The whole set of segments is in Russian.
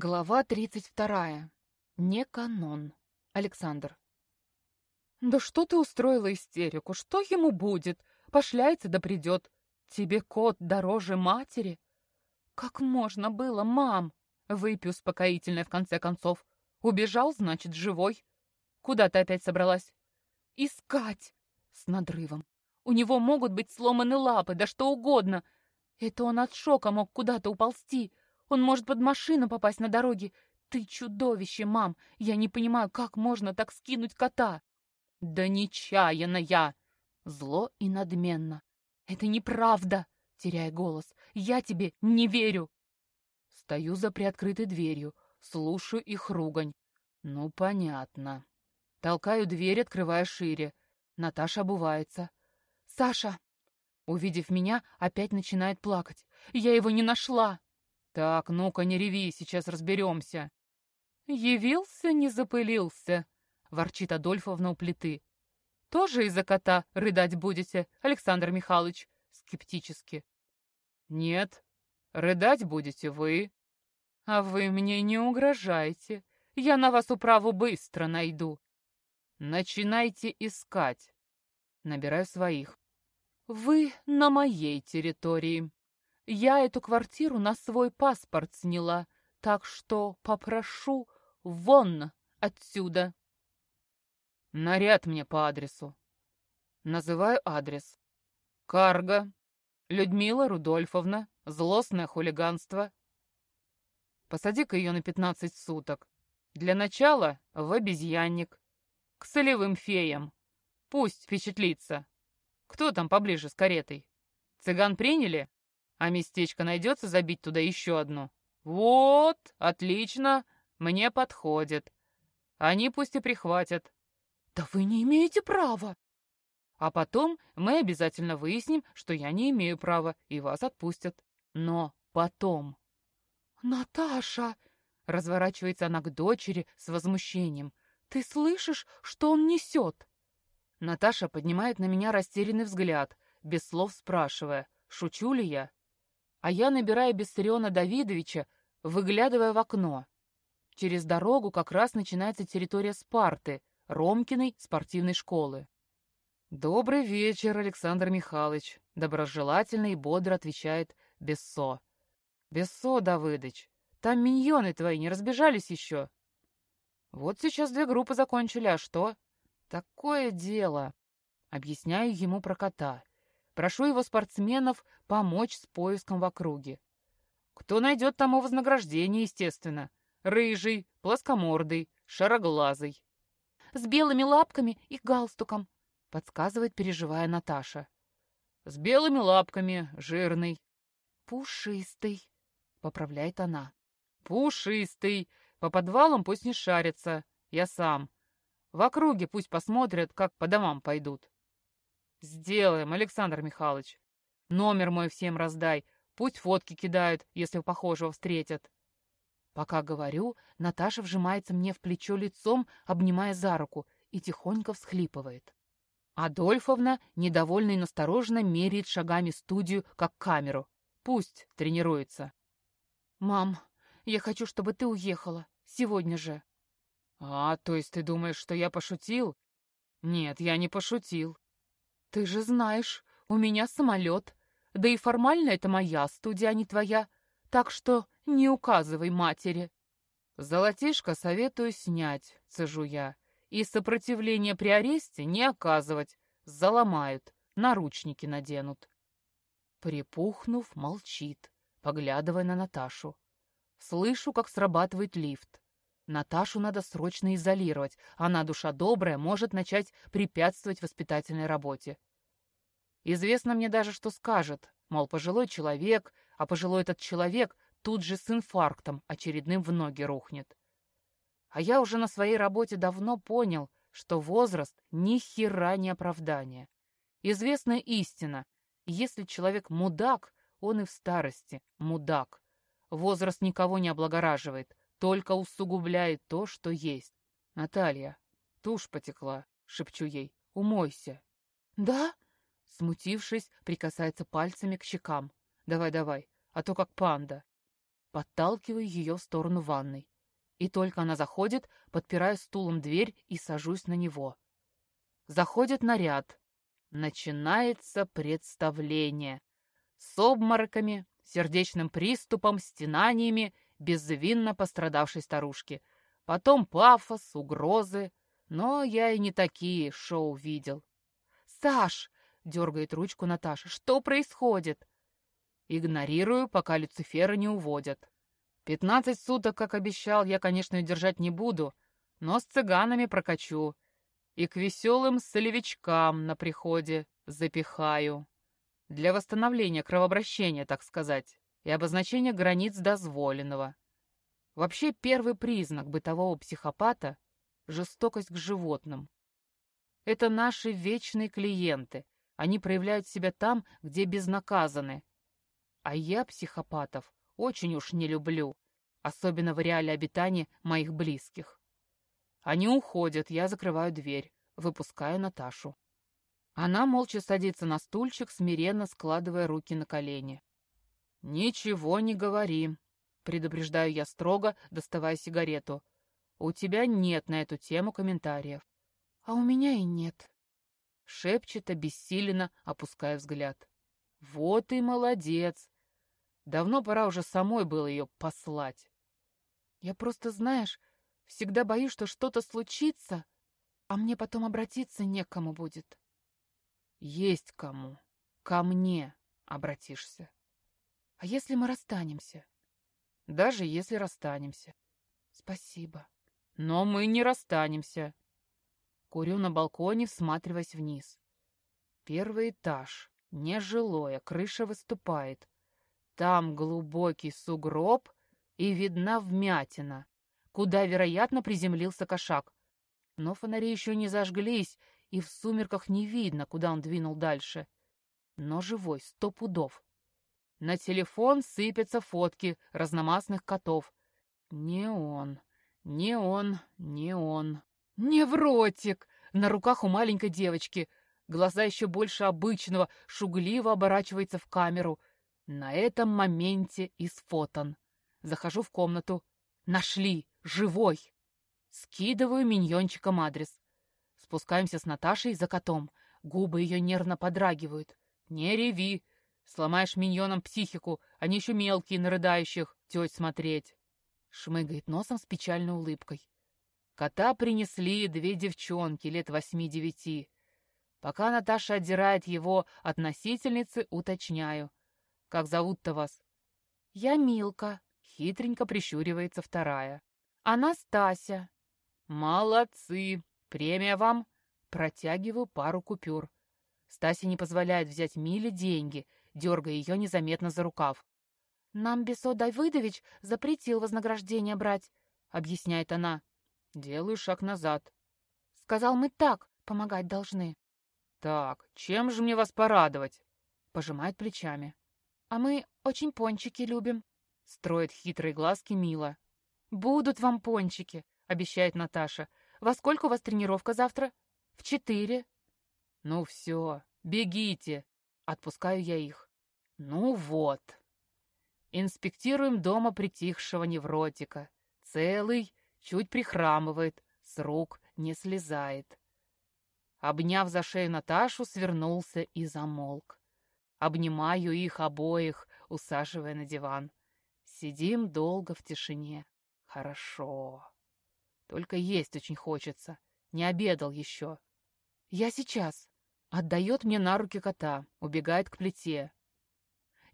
Глава 32. Не канон. Александр. «Да что ты устроила истерику? Что ему будет? Пошляется да придет. Тебе кот дороже матери?» «Как можно было, мам?» Выпью успокоительное в конце концов. «Убежал, значит, живой. Куда ты опять собралась?» «Искать!» С надрывом. «У него могут быть сломаны лапы, да что угодно. Это он от шока мог куда-то уползти. Он может под машину попасть на дороге. Ты чудовище, мам! Я не понимаю, как можно так скинуть кота!» «Да нечаянно я!» Зло и надменно. «Это неправда!» Теряя голос. «Я тебе не верю!» Стою за приоткрытой дверью, слушаю их ругань. «Ну, понятно». Толкаю дверь, открывая шире. Наташа обувается. «Саша!» Увидев меня, опять начинает плакать. «Я его не нашла!» «Так, ну-ка, не реви, сейчас разберемся». «Явился, не запылился», — ворчит Адольфовна у плиты. «Тоже из-за кота рыдать будете, Александр Михайлович?» Скептически. «Нет, рыдать будете вы». «А вы мне не угрожаете. Я на вас управу быстро найду». «Начинайте искать». Набираю своих. «Вы на моей территории», я эту квартиру на свой паспорт сняла, так что попрошу вон отсюда. Наряд мне по адресу. Называю адрес. Карга. Людмила Рудольфовна. Злостное хулиганство. Посади-ка ее на пятнадцать суток. Для начала в обезьянник. К солевым феям. Пусть впечатлится. Кто там поближе с каретой? Цыган приняли? А местечко найдется забить туда еще одну? Вот, отлично, мне подходит. Они пусть и прихватят. Да вы не имеете права. А потом мы обязательно выясним, что я не имею права, и вас отпустят. Но потом. Наташа, разворачивается она к дочери с возмущением. Ты слышишь, что он несет? Наташа поднимает на меня растерянный взгляд, без слов спрашивая, шучу ли я а я набираю Бессариона Давидовича, выглядывая в окно. Через дорогу как раз начинается территория Спарты, Ромкиной спортивной школы. «Добрый вечер, Александр Михайлович», — доброжелательно и бодро отвечает Бессо. «Бессо, Давыдыч, там миньоны твои не разбежались еще?» «Вот сейчас две группы закончили, а что?» «Такое дело», — объясняю ему про кота. Прошу его спортсменов помочь с поиском в округе. Кто найдет тому вознаграждение, естественно. Рыжий, плоскомордый, шароглазый. С белыми лапками и галстуком, подсказывает, переживая Наташа. С белыми лапками, жирный. Пушистый, поправляет она. Пушистый. По подвалам пусть не шарится. Я сам. В округе пусть посмотрят, как по домам пойдут. «Сделаем, Александр Михайлович. Номер мой всем раздай. Пусть фотки кидают, если похожего встретят». Пока говорю, Наташа вжимается мне в плечо лицом, обнимая за руку, и тихонько всхлипывает. Адольфовна, недовольно и настороженно, меряет шагами студию, как камеру. Пусть тренируется. «Мам, я хочу, чтобы ты уехала. Сегодня же». «А, то есть ты думаешь, что я пошутил?» «Нет, я не пошутил. «Ты же знаешь, у меня самолет. Да и формально это моя студия, а не твоя. Так что не указывай матери». «Золотишко советую снять», — цежу я. «И сопротивление при аресте не оказывать. Заломают, наручники наденут». Припухнув, молчит, поглядывая на Наташу. Слышу, как срабатывает лифт. Наташу надо срочно изолировать. Она, душа добрая, может начать препятствовать воспитательной работе. Известно мне даже, что скажет, мол, пожилой человек, а пожилой этот человек тут же с инфарктом очередным в ноги рухнет. А я уже на своей работе давно понял, что возраст ни хера не оправдание. Известная истина, если человек мудак, он и в старости мудак. Возраст никого не облагораживает, только усугубляет то, что есть. Наталья, тушь потекла, шепчу ей, умойся. Да? Смутившись, прикасается пальцами к щекам. Давай, давай, а то как панда. Подталкиваю ее в сторону ванной. И только она заходит, подпираю стулом дверь и сажусь на него. Заходит наряд. Начинается представление. С обмороками, сердечным приступом, стенаниями безвинно пострадавшей старушки. Потом пафос, угрозы. Но я и не такие шоу видел. «Саш!» — дергает ручку Наташа. «Что происходит?» Игнорирую, пока Люцифера не уводят. Пятнадцать суток, как обещал, я, конечно, держать не буду, но с цыганами прокачу. И к веселым солевичкам на приходе запихаю. Для восстановления кровообращения, так сказать, и обозначения границ дозволенного. Вообще, первый признак бытового психопата — жестокость к животным. Это наши вечные клиенты. Они проявляют себя там, где безнаказаны. А я психопатов очень уж не люблю, особенно в реале обитания моих близких. Они уходят, я закрываю дверь, выпускаю Наташу. Она молча садится на стульчик, смиренно складывая руки на колени. «Ничего не говори», — предупреждаю я строго, доставая сигарету. «У тебя нет на эту тему комментариев». «А у меня и нет», — шепчет обессиленно, опуская взгляд. «Вот и молодец! Давно пора уже самой было ее послать. Я просто, знаешь, всегда боюсь, что что-то случится, а мне потом обратиться некому будет. Есть кому. Ко мне обратишься. А если мы расстанемся? Даже если расстанемся. Спасибо. Но мы не расстанемся. Курю на балконе, всматриваясь вниз. Первый этаж. Нежилое, крыша выступает. Там глубокий сугроб и видна вмятина, куда, вероятно, приземлился кошак. Но фонари еще не зажглись, и в сумерках не видно, куда он двинул дальше. Но живой, сто пудов. На телефон сыпятся фотки разномастных котов. Не он, не он, не он. Невротик! На руках у маленькой девочки. Глаза еще больше обычного, шугливо оборачивается в камеру. На этом моменте и сфотан. Захожу в комнату. Нашли! Живой! Скидываю миньончиком адрес. Спускаемся с Наташей за котом. Губы ее нервно подрагивают. Не реви! Сломаешь миньонам психику, они еще мелкие на рыдающих, теть смотреть. Шмыгает носом с печальной улыбкой. Кота принесли две девчонки лет восьми-девяти. Пока Наташа отдирает его от носительницы, уточняю. Как зовут-то вас?» «Я Милка», — хитренько прищуривается вторая. «Она Стася». «Молодцы! Премия вам!» Протягиваю пару купюр. Стася не позволяет взять Миле деньги, дергая ее незаметно за рукав. «Нам Бесо Давыдович запретил вознаграждение брать», — объясняет она. Делаю шаг назад. «Сказал, мы так помогать должны». «Так, чем же мне вас порадовать?» Пожимает плечами. «А мы очень пончики любим», — строит хитрые глазки Мила. «Будут вам пончики», — обещает Наташа. «Во сколько у вас тренировка завтра?» «В четыре». «Ну все, бегите», — отпускаю я их. «Ну вот». Инспектируем дома притихшего невротика. Целый, чуть прихрамывает, с рук не слезает. Обняв за шею Наташу, свернулся и замолк. Обнимаю их обоих, усаживая на диван. Сидим долго в тишине. Хорошо. Только есть очень хочется. Не обедал еще. Я сейчас. Отдает мне на руки кота, убегает к плите.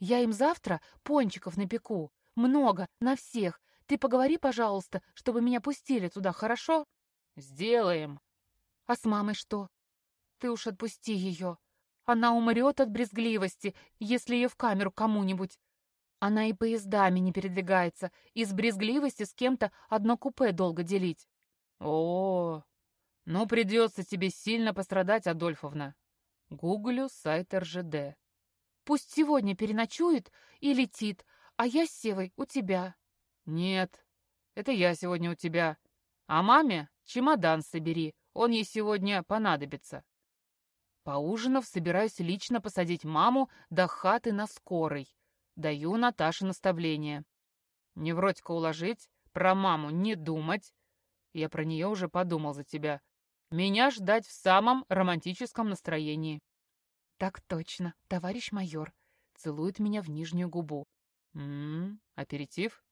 Я им завтра пончиков напеку. Много, на всех. Ты поговори, пожалуйста, чтобы меня пустили туда, хорошо? Сделаем. А с мамой что? Ты уж отпусти ее. Она умрет от брезгливости, если ее в камеру кому-нибудь. Она и поездами не передвигается, из брезгливости с кем-то одно купе долго делить. О, ну придется тебе сильно пострадать, Адольфовна. Гуглю сайт РЖД. Пусть сегодня переночует и летит, а я с Севой у тебя. Нет, это я сегодня у тебя. А маме чемодан собери, он ей сегодня понадобится. Поужинав, собираюсь лично посадить маму до хаты на скорой. Даю Наташе наставление. Невротика уложить, про маму не думать. Я про нее уже подумал за тебя. Меня ждать в самом романтическом настроении. Так точно, товарищ майор. Целует меня в нижнюю губу. Ммм, аперитив?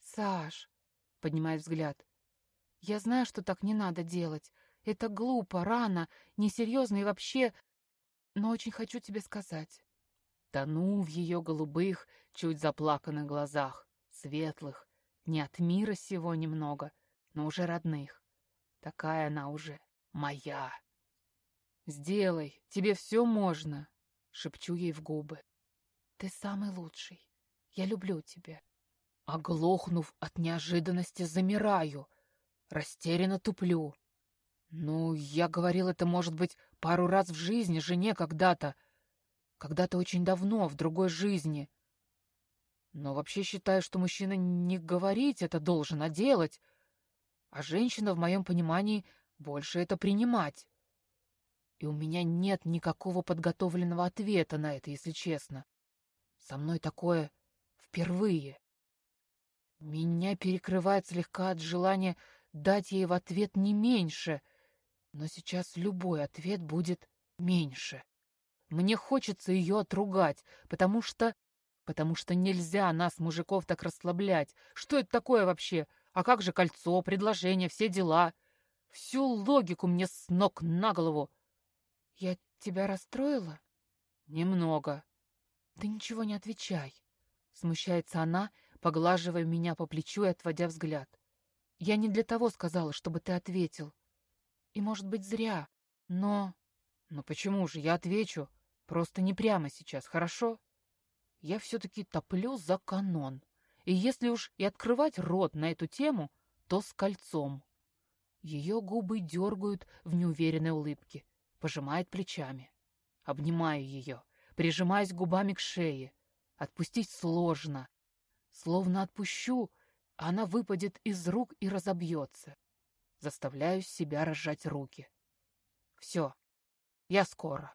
Саш, поднимает взгляд. Я знаю, что так не надо делать. Это глупо, рано, несерьезно и вообще... Но очень хочу тебе сказать. Тону в ее голубых, чуть заплаканных глазах, светлых, не от мира сего немного, но уже родных. Такая она уже моя. «Сделай, тебе все можно», — шепчу ей в губы. «Ты самый лучший. Я люблю тебя». Оглохнув от неожиданности, замираю, растерянно туплю. Ну, я говорил это, может быть, пару раз в жизни жене когда-то. Когда-то очень давно, в другой жизни. Но вообще считаю, что мужчина не говорить это должен, а делать. А женщина, в моем понимании, больше это принимать. И у меня нет никакого подготовленного ответа на это, если честно. Со мной такое впервые. Меня перекрывает слегка от желания дать ей в ответ не меньше — но сейчас любой ответ будет меньше. Мне хочется ее отругать, потому что... Потому что нельзя нас, мужиков, так расслаблять. Что это такое вообще? А как же кольцо, предложение, все дела? Всю логику мне с ног на голову. Я тебя расстроила? Немного. Ты ничего не отвечай. Смущается она, поглаживая меня по плечу и отводя взгляд. Я не для того сказала, чтобы ты ответил. И, может быть, зря. Но... Но почему же? Я отвечу. Просто не прямо сейчас, хорошо? Я все-таки топлю за канон. И если уж и открывать рот на эту тему, то с кольцом. Ее губы дергают в неуверенной улыбке, пожимает плечами. Обнимаю ее, прижимаясь губами к шее. Отпустить сложно. Словно отпущу, она выпадет из рук и разобьется. Заставляю себя разжать руки. Все, я скоро.